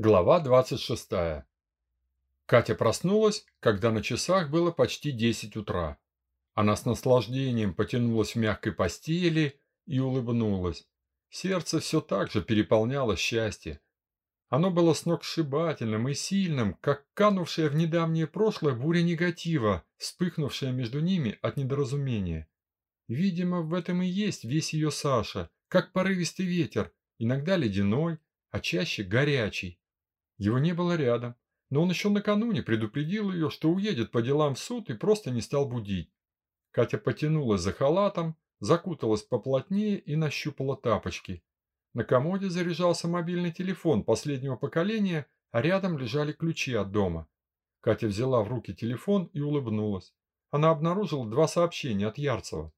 Глава 26. Катя проснулась, когда на часах было почти 10 утра. Она с наслаждением потянулась в мягкой постели и улыбнулась. Сердце все так же переполняло счастье. Оно было сногсшибательным и сильным, как канувшая в недавнее прошлое буря негатива, вспыхнувшая между ними от недоразумения. Видимо, в этом и есть весь ее Саша, как порывистый ветер, иногда ледяной, а чаще горячий. Его не было рядом, но он еще накануне предупредил ее, что уедет по делам в суд и просто не стал будить. Катя потянулась за халатом, закуталась поплотнее и нащупала тапочки. На комоде заряжался мобильный телефон последнего поколения, а рядом лежали ключи от дома. Катя взяла в руки телефон и улыбнулась. Она обнаружила два сообщения от Ярцева.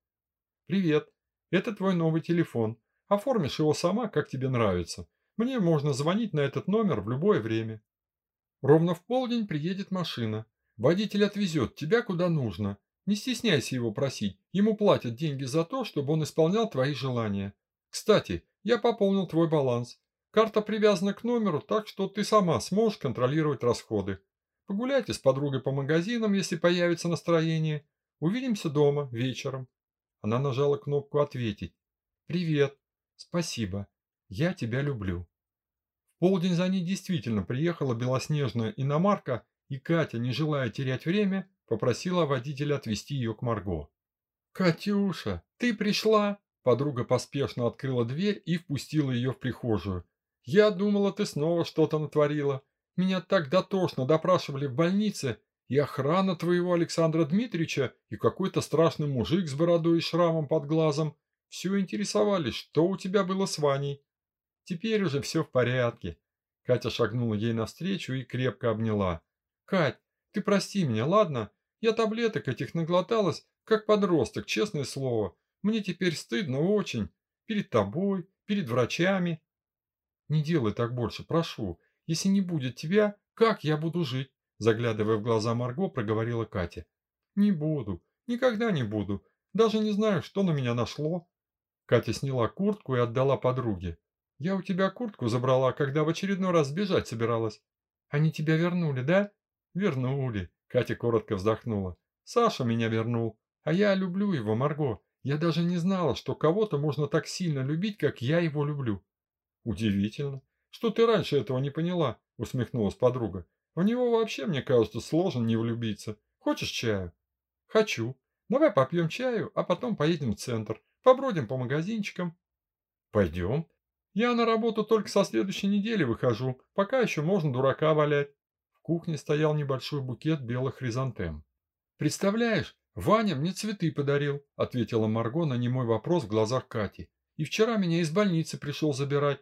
«Привет, это твой новый телефон. Оформишь его сама, как тебе нравится. Мне можно звонить на этот номер в любое время. Ровно в полдень приедет машина. Водитель отвезет тебя куда нужно. Не стесняйся его просить. Ему платят деньги за то, чтобы он исполнял твои желания. Кстати, я пополнил твой баланс. Карта привязана к номеру, так что ты сама сможешь контролировать расходы. Погуляйте с подругой по магазинам, если появится настроение. Увидимся дома вечером. Она нажала кнопку «Ответить». «Привет. Спасибо. Я тебя люблю» полдень за ней действительно приехала белоснежная иномарка, и Катя, не желая терять время, попросила водителя отвезти ее к Марго. «Катюша, ты пришла?» Подруга поспешно открыла дверь и впустила ее в прихожую. «Я думала, ты снова что-то натворила. Меня так дотошно допрашивали в больнице, и охрана твоего Александра Дмитриевича, и какой-то страшный мужик с бородой и шрамом под глазом. Все интересовались, что у тебя было с Ваней. Теперь уже все в порядке. Катя шагнула ей навстречу и крепко обняла. «Кать, ты прости меня, ладно? Я таблеток этих наглоталась, как подросток, честное слово. Мне теперь стыдно очень. Перед тобой, перед врачами. Не делай так больше, прошу. Если не будет тебя, как я буду жить?» Заглядывая в глаза Марго, проговорила Катя. «Не буду, никогда не буду. Даже не знаю, что на меня нашло». Катя сняла куртку и отдала подруге. Я у тебя куртку забрала, когда в очередной раз бежать собиралась. Они тебя вернули, да? Вернули. Катя коротко вздохнула. Саша меня вернул. А я люблю его, Марго. Я даже не знала, что кого-то можно так сильно любить, как я его люблю. Удивительно. Что ты раньше этого не поняла? Усмехнулась подруга. В него вообще, мне кажется, сложно не влюбиться. Хочешь чаю? Хочу. Давай попьем чаю, а потом поедем в центр. Побродим по магазинчикам. Пойдем. Я на работу только со следующей недели выхожу, пока еще можно дурака валять. В кухне стоял небольшой букет белых хризантем. «Представляешь, Ваня мне цветы подарил», — ответила Марго на немой вопрос в глазах Кати. «И вчера меня из больницы пришел забирать.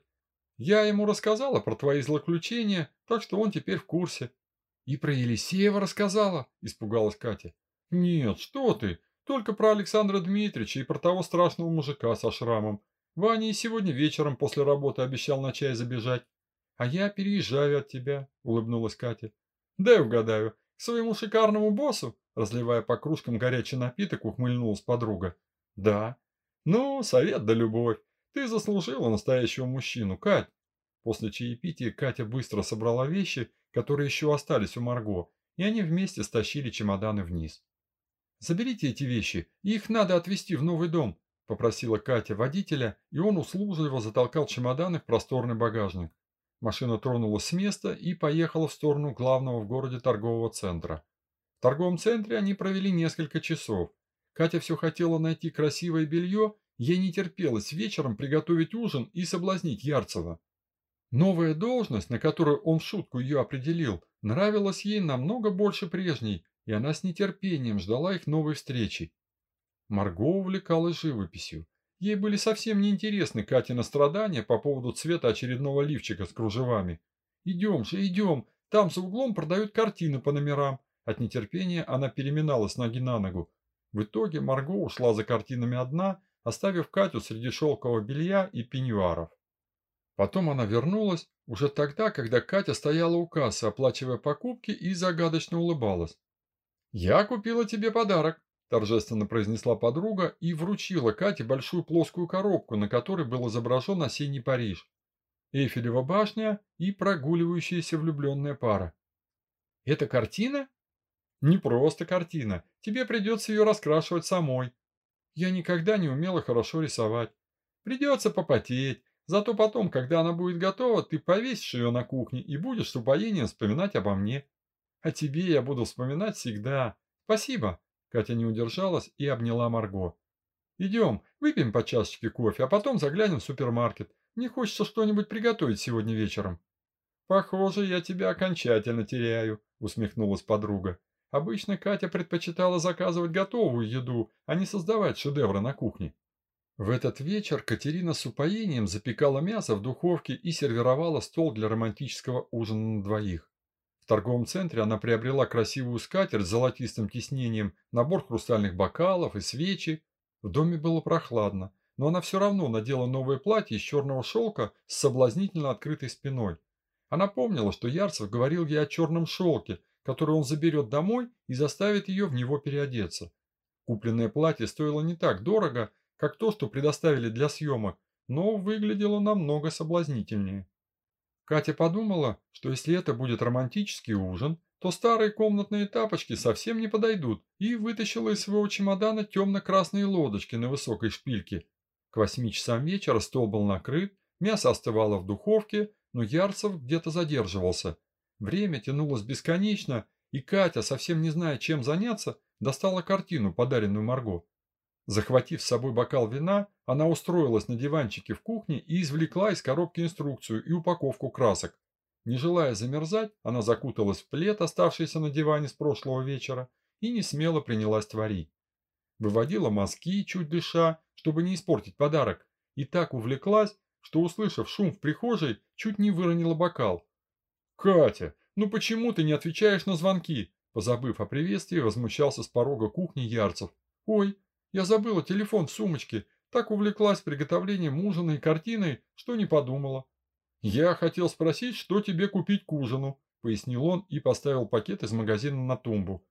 Я ему рассказала про твои злоключения, так что он теперь в курсе». «И про Елисеева рассказала?» – испугалась Катя. «Нет, что ты, только про Александра Дмитриевича и про того страшного мужика со шрамом. Ваня и сегодня вечером после работы обещал на чай забежать. А я переезжаю от тебя, улыбнулась Катя. Дай угадаю, к своему шикарному боссу, разливая по кружкам горячий напиток, ухмыльнулась подруга. Да. Ну, совет да любовь. Ты заслужила настоящего мужчину, Кать. После чаепития Катя быстро собрала вещи, которые еще остались у Марго, и они вместе стащили чемоданы вниз. «Заберите эти вещи, их надо отвезти в новый дом», попросила Катя водителя, и он услужливо затолкал чемоданы в просторный багажник. Машина тронулась с места и поехала в сторону главного в городе торгового центра. В торговом центре они провели несколько часов. Катя все хотела найти красивое белье, ей не терпелось вечером приготовить ужин и соблазнить Ярцева. Новая должность, на которую он в шутку ее определил, нравилась ей намного больше прежней, и она с нетерпением ждала их новой встречи. Марго увлекалась живописью. Ей были совсем неинтересны Катина страдания по поводу цвета очередного лифчика с кружевами. «Идем же, идем! Там за углом продают картины по номерам!» От нетерпения она переминалась ноги на ногу. В итоге Марго ушла за картинами одна, оставив Катю среди шелкового белья и пеньюаров. Потом она вернулась, уже тогда, когда Катя стояла у кассы, оплачивая покупки и загадочно улыбалась. «Я купила тебе подарок», торжественно произнесла подруга и вручила Кате большую плоскую коробку, на которой был изображен осенний Париж. Эйфелева башня и прогуливающаяся влюбленная пара. Это картина? Не просто картина. Тебе придется ее раскрашивать самой. Я никогда не умела хорошо рисовать. Придется попотеть. Зато потом, когда она будет готова, ты повесишь ее на кухне и будешь с упоением вспоминать обо мне. О тебе я буду вспоминать всегда. Спасибо. Катя не удержалась и обняла Марго. Идем, выпьем по чашечке кофе, а потом заглянем в супермаркет. Мне хочется что-нибудь приготовить сегодня вечером. Похоже, я тебя окончательно теряю, усмехнулась подруга. Обычно Катя предпочитала заказывать готовую еду, а не создавать шедевры на кухне. В этот вечер Катерина с упоением запекала мясо в духовке и сервировала стол для романтического ужина на двоих. В торговом центре она приобрела красивую скатерть с золотистым тиснением, набор хрустальных бокалов и свечи. В доме было прохладно, но она все равно надела новое платье из черного шелка с соблазнительно открытой спиной. Она помнила, что Ярцев говорил ей о черном шелке, который он заберет домой и заставит ее в него переодеться. Купленное платье стоило не так дорого, как то, что предоставили для съемок, но выглядело намного соблазнительнее. Катя подумала, что если это будет романтический ужин, то старые комнатные тапочки совсем не подойдут, и вытащила из своего чемодана темно-красные лодочки на высокой шпильке. К восьми часам вечера стол был накрыт, мясо остывало в духовке, но Ярцев где-то задерживался. Время тянулось бесконечно, и Катя, совсем не зная, чем заняться, достала картину, подаренную Марго. Захватив с собой бокал вина, она устроилась на диванчике в кухне и извлекла из коробки инструкцию и упаковку красок. Не желая замерзать, она закуталась в плед, оставшийся на диване с прошлого вечера, и не смело принялась творить. Выводила мазки, чуть дыша, чтобы не испортить подарок, и так увлеклась, что, услышав шум в прихожей, чуть не выронила бокал. «Катя, ну почему ты не отвечаешь на звонки?» Позабыв о приветствии, возмущался с порога кухни Ярцев. «Ой, я забыла телефон в сумочке, так увлеклась приготовлением ужина и картиной, что не подумала». «Я хотел спросить, что тебе купить к ужину», пояснил он и поставил пакет из магазина на тумбу.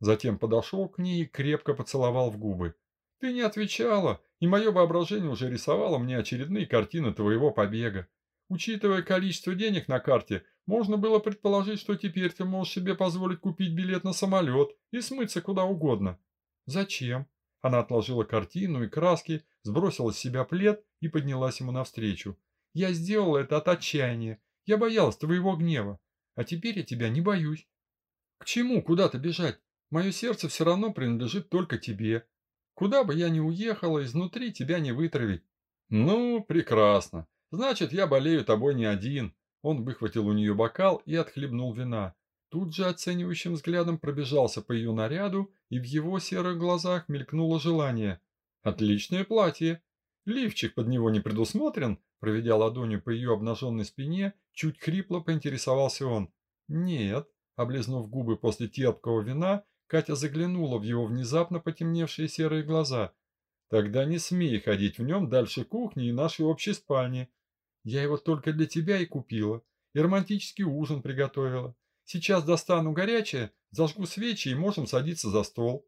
Затем подошел к ней и крепко поцеловал в губы. «Ты не отвечала, и мое воображение уже рисовало мне очередные картины твоего побега. Учитывая количество денег на карте, можно было предположить, что теперь ты можешь себе позволить купить билет на самолет и смыться куда угодно. Зачем? Она отложила картину и краски, сбросила с себя плед и поднялась ему навстречу. Я сделала это от отчаяния. Я боялась твоего гнева. А теперь я тебя не боюсь. К чему куда-то бежать? Мое сердце все равно принадлежит только тебе. Куда бы я ни уехала, изнутри тебя не вытравить. Ну, прекрасно. Значит, я болею тобой не один. Он выхватил у нее бокал и отхлебнул вина. Тут же оценивающим взглядом пробежался по ее наряду, и в его серых глазах мелькнуло желание. Отличное платье. Лифчик под него не предусмотрен, проведя ладонью по ее обнаженной спине, чуть хрипло поинтересовался он. Нет, облизнув губы после терпкого вина, Катя заглянула в его внезапно потемневшие серые глаза. «Тогда не смей ходить в нем дальше кухни и нашей общей спальни. Я его только для тебя и купила, и романтический ужин приготовила. Сейчас достану горячее, зажгу свечи и можем садиться за стол».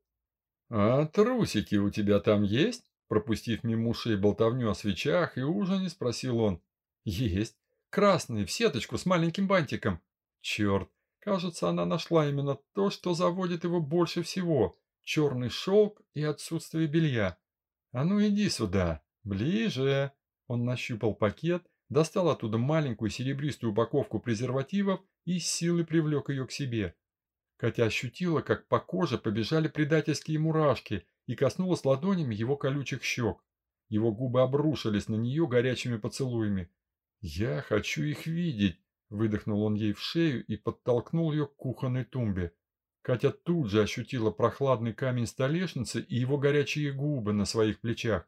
«А трусики у тебя там есть?» Пропустив мимо ушей болтовню о свечах и ужине, спросил он. «Есть. Красные, в сеточку с маленьким бантиком. Черт, Кажется, она нашла именно то, что заводит его больше всего – черный шелк и отсутствие белья. «А ну иди сюда, ближе!» Он нащупал пакет, достал оттуда маленькую серебристую упаковку презервативов и силой привлек ее к себе. Катя ощутила, как по коже побежали предательские мурашки и коснулась ладонями его колючих щек. Его губы обрушились на нее горячими поцелуями. «Я хочу их видеть!» Выдохнул он ей в шею и подтолкнул ее к кухонной тумбе. Катя тут же ощутила прохладный камень столешницы и его горячие губы на своих плечах.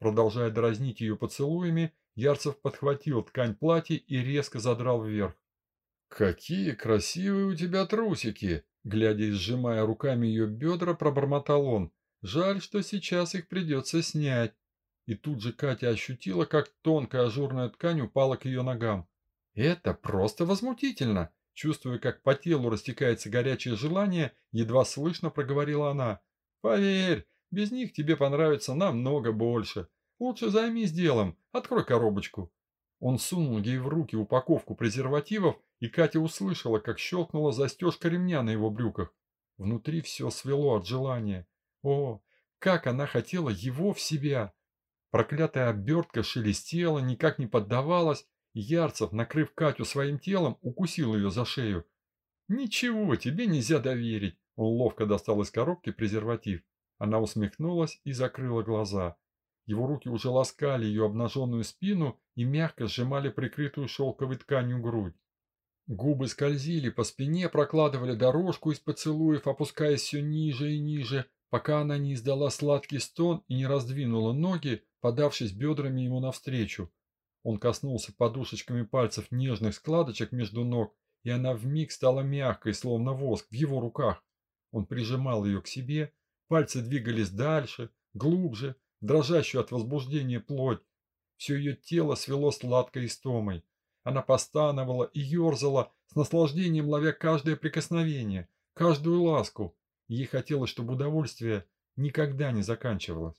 Продолжая дразнить ее поцелуями, Ярцев подхватил ткань платья и резко задрал вверх. «Какие красивые у тебя трусики!» Глядя и сжимая руками ее бедра, пробормотал он. «Жаль, что сейчас их придется снять». И тут же Катя ощутила, как тонкая ажурная ткань упала к ее ногам. Это просто возмутительно. Чувствуя, как по телу растекается горячее желание, едва слышно проговорила она. Поверь, без них тебе понравится намного больше. Лучше займись делом, открой коробочку. Он сунул ей в руки упаковку презервативов, и Катя услышала, как щелкнула застежка ремня на его брюках. Внутри все свело от желания. О, как она хотела его в себя! Проклятая обертка шелестела, никак не поддавалась, Ярцев, накрыв Катю своим телом, укусил ее за шею. «Ничего, тебе нельзя доверить!» Он ловко достал из коробки презерватив. Она усмехнулась и закрыла глаза. Его руки уже ласкали ее обнаженную спину и мягко сжимали прикрытую шелковой тканью грудь. Губы скользили по спине, прокладывали дорожку из поцелуев, опускаясь все ниже и ниже, пока она не издала сладкий стон и не раздвинула ноги, подавшись бедрами ему навстречу. Он коснулся подушечками пальцев нежных складочек между ног, и она вмиг стала мягкой, словно воск, в его руках. Он прижимал ее к себе, пальцы двигались дальше, глубже, дрожащую от возбуждения плоть. Все ее тело свело сладкой истомой. Она постановала и ерзала, с наслаждением ловя каждое прикосновение, каждую ласку. Ей хотелось, чтобы удовольствие никогда не заканчивалось.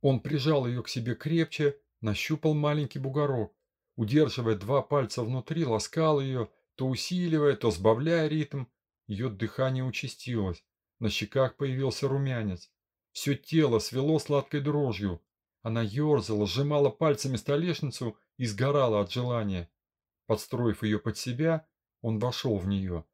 Он прижал ее к себе крепче, нащупал маленький бугорок. Удерживая два пальца внутри, ласкал ее, то усиливая, то сбавляя ритм. Ее дыхание участилось. На щеках появился румянец. Все тело свело сладкой дрожью. Она ерзала, сжимала пальцами столешницу и сгорала от желания. Подстроив ее под себя, он вошел в нее.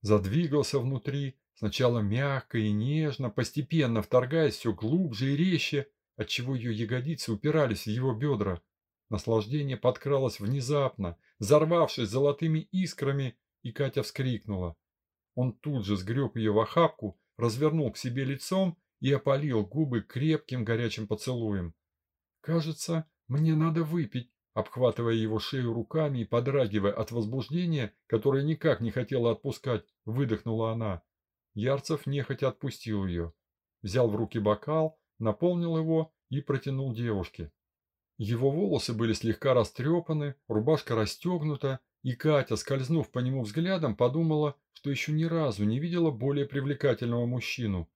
Задвигался внутри, сначала мягко и нежно, постепенно вторгаясь все глубже и резче, отчего ее ягодицы упирались в его бедра. Наслаждение подкралось внезапно, взорвавшись золотыми искрами, и Катя вскрикнула. Он тут же сгреб ее в охапку, развернул к себе лицом и опалил губы крепким горячим поцелуем. «Кажется, мне надо выпить», обхватывая его шею руками и подрагивая от возбуждения, которое никак не хотела отпускать, выдохнула она. Ярцев нехотя отпустил ее. Взял в руки бокал, наполнил его и протянул девушке. Его волосы были слегка растрепаны, рубашка расстегнута, и Катя, скользнув по нему взглядом, подумала, что еще ни разу не видела более привлекательного мужчину.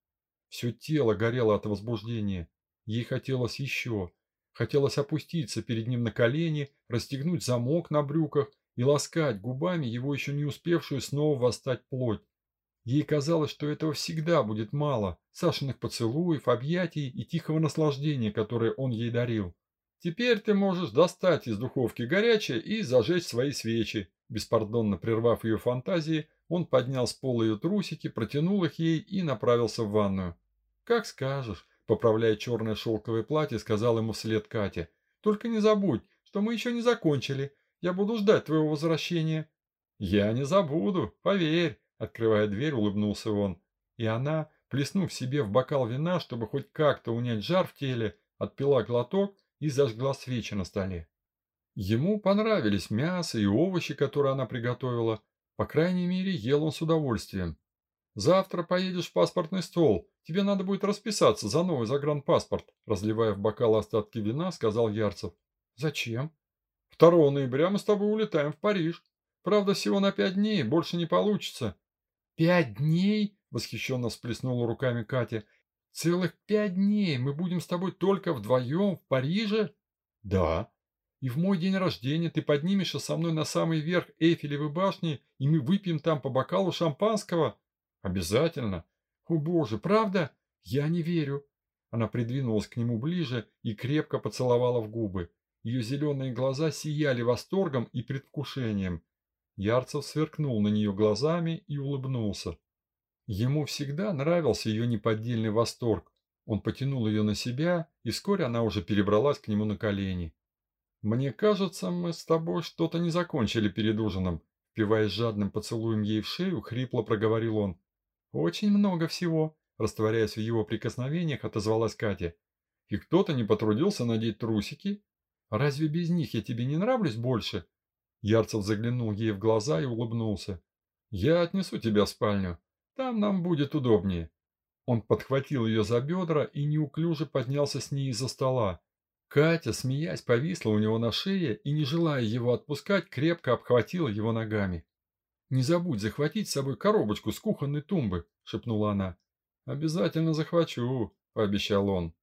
Все тело горело от возбуждения. Ей хотелось еще. Хотелось опуститься перед ним на колени, расстегнуть замок на брюках и ласкать губами его еще не успевшую снова восстать плоть. Ей казалось, что этого всегда будет мало, Сашиных поцелуев, объятий и тихого наслаждения, которое он ей дарил. «Теперь ты можешь достать из духовки горячее и зажечь свои свечи», беспардонно прервав ее фантазии, он поднял с пола ее трусики, протянул их ей и направился в ванную. «Как скажешь», – поправляя черное шелковое платье, сказал ему вслед Катя. «Только не забудь, что мы еще не закончили. Я буду ждать твоего возвращения». «Я не забуду, поверь», – открывая дверь, улыбнулся он. И она, плеснув себе в бокал вина, чтобы хоть как-то унять жар в теле, отпила глоток и зажгла свечи на столе. Ему понравились мясо и овощи, которые она приготовила, по крайней мере, ел он с удовольствием. «Завтра поедешь в паспортный стол. Тебе надо будет расписаться за новый загранпаспорт», разливая в бокал остатки вина, сказал Ярцев. «Зачем?» «2 ноября мы с тобой улетаем в Париж. Правда, всего на пять дней, больше не получится». «Пять дней?» – восхищенно всплеснула руками Катя. «Целых пять дней мы будем с тобой только вдвоем в Париже?» «Да», и в мой день рождения ты поднимешься со мной на самый верх Эйфелевой башни, и мы выпьем там по бокалу шампанского? Обязательно. О боже, правда? Я не верю. Она придвинулась к нему ближе и крепко поцеловала в губы. Ее зеленые глаза сияли восторгом и предвкушением. Ярцев сверкнул на нее глазами и улыбнулся. Ему всегда нравился ее неподдельный восторг. Он потянул ее на себя, и вскоре она уже перебралась к нему на колени. «Мне кажется, мы с тобой что-то не закончили перед ужином», впиваясь жадным поцелуем ей в шею, хрипло проговорил он. «Очень много всего», растворяясь в его прикосновениях, отозвалась Катя. «И кто-то не потрудился надеть трусики? Разве без них я тебе не нравлюсь больше?» Ярцев заглянул ей в глаза и улыбнулся. «Я отнесу тебя в спальню. Там нам будет удобнее». Он подхватил ее за бедра и неуклюже поднялся с ней из-за стола. Катя, смеясь, повисла у него на шее и, не желая его отпускать, крепко обхватила его ногами. «Не забудь захватить с собой коробочку с кухонной тумбы», – шепнула она. «Обязательно захвачу», – пообещал он.